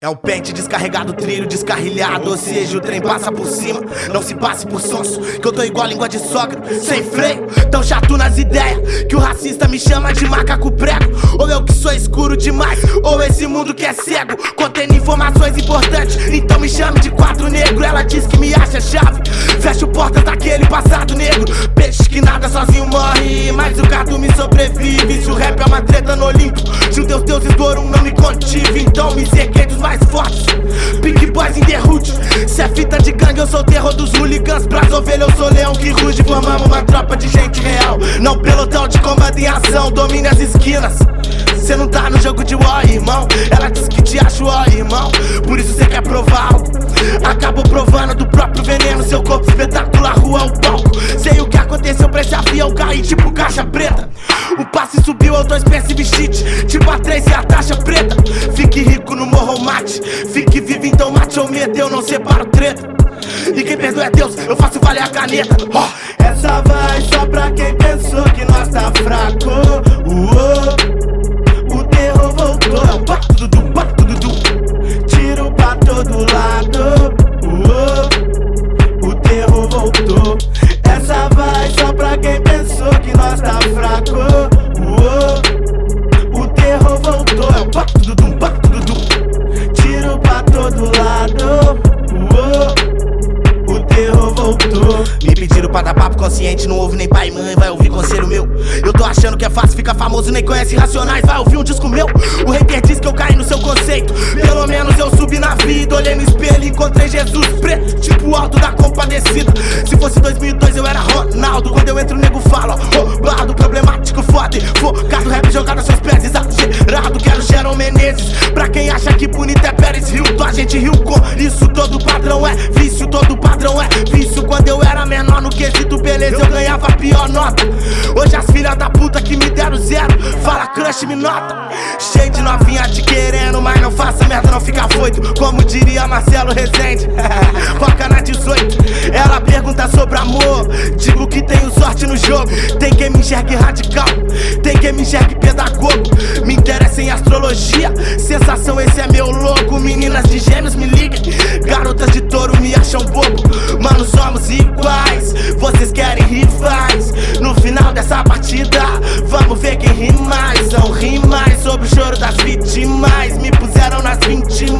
É o pente descarregado, trilho descarrilhado. Ou seja, o trem passa por cima. Não se passe por sonso, que eu tô igual língua de sogra, sem freio. Tão chato nas ideias, que o racista me chama de macaco prego. Ou eu que sou escuro demais, ou esse mundo que é cego. Contendo informações importantes, então me chame de quadro negro. Ela diz que me acha chave. O rap é uma treta no Olimpo, judeus, deuses do ouro não me contive. Então me segredos mais fortes. Pink Boys em derrute. Se é fita de gangue, eu sou o terror dos hooligans. Pras ovelhas, eu sou leão que ruge. Formamos uma tropa de gente real. Não pelotão de comando em ação. Domine as esquinas. Cê não tá no jogo de war, irmão. Ela disse que te acha ó, irmão. Por isso cê quer provar algo. Acabou provando do próprio veneno. Seu corpo espetacular, rua o palco. Sei o que aconteceu pra esse avião cair, tipo caixa preta. Eu tô espécie bichite. Tipo a 3 e a taxa preta. Fique rico no morro mate. Fique vivo, então mate ou medo, eu não separo treta. E quem perdoa é Deus, eu faço valer a caneta. Oh. Essa vai só pra quem pensou que nós tá fraco. Do Tiro pra todo lado. O terror voltou. Me pediram pra dar papo consciente, não ouve nem pai e mãe, vai ouvir conselho meu. Eu tô achando que é fácil ficar famoso, nem conhece racionais, vai ouvir um disco meu. O hater diz que eu caí no seu conceito. Pelo menos eu subi na vida, olhei no espelho e encontrei Jesus preto, tipo alto da compadecida. Se fosse 2002 eu era Ronaldo, quando eu entro o nego fala, roubado, problemático, gente riu com isso. Todo padrão é vício, todo padrão é vício. Quando eu era menor no quesito beleza, eu ganhava pior nota. Hoje as filhas da puta que me deram zero, fala crush, me nota. Cheio de novinha te querendo, mas não faça merda, não fica foito. Como diria Marcelo Rezende, foca na 18. Ela pergunta sobre amor, digo que tenho sorte no jogo. Tem quem me enxergue radical, tem quem me enxergue pedagogo. Sensação, esse é meu louco. Meninas de gêmeos me liguem, garotas de touro me acham bobo. Mano, somos iguais, vocês querem rivais. No final dessa partida, vamos ver quem ri mais. Não ri mais sobre o choro das vítimas. Me puseram nas 20